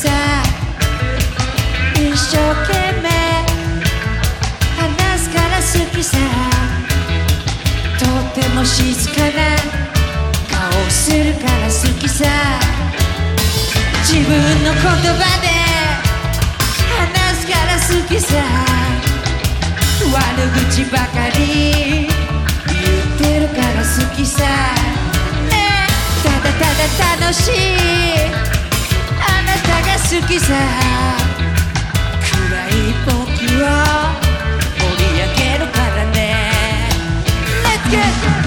さ一生懸命話すから好きさ。とっても静かな顔するから好きさ。自分の言葉で話すから好きさ。悪口ばかり言ってるから好きさ、ね。ただただ楽しい。きさ暗い僕を盛り上げるからね Let's get it!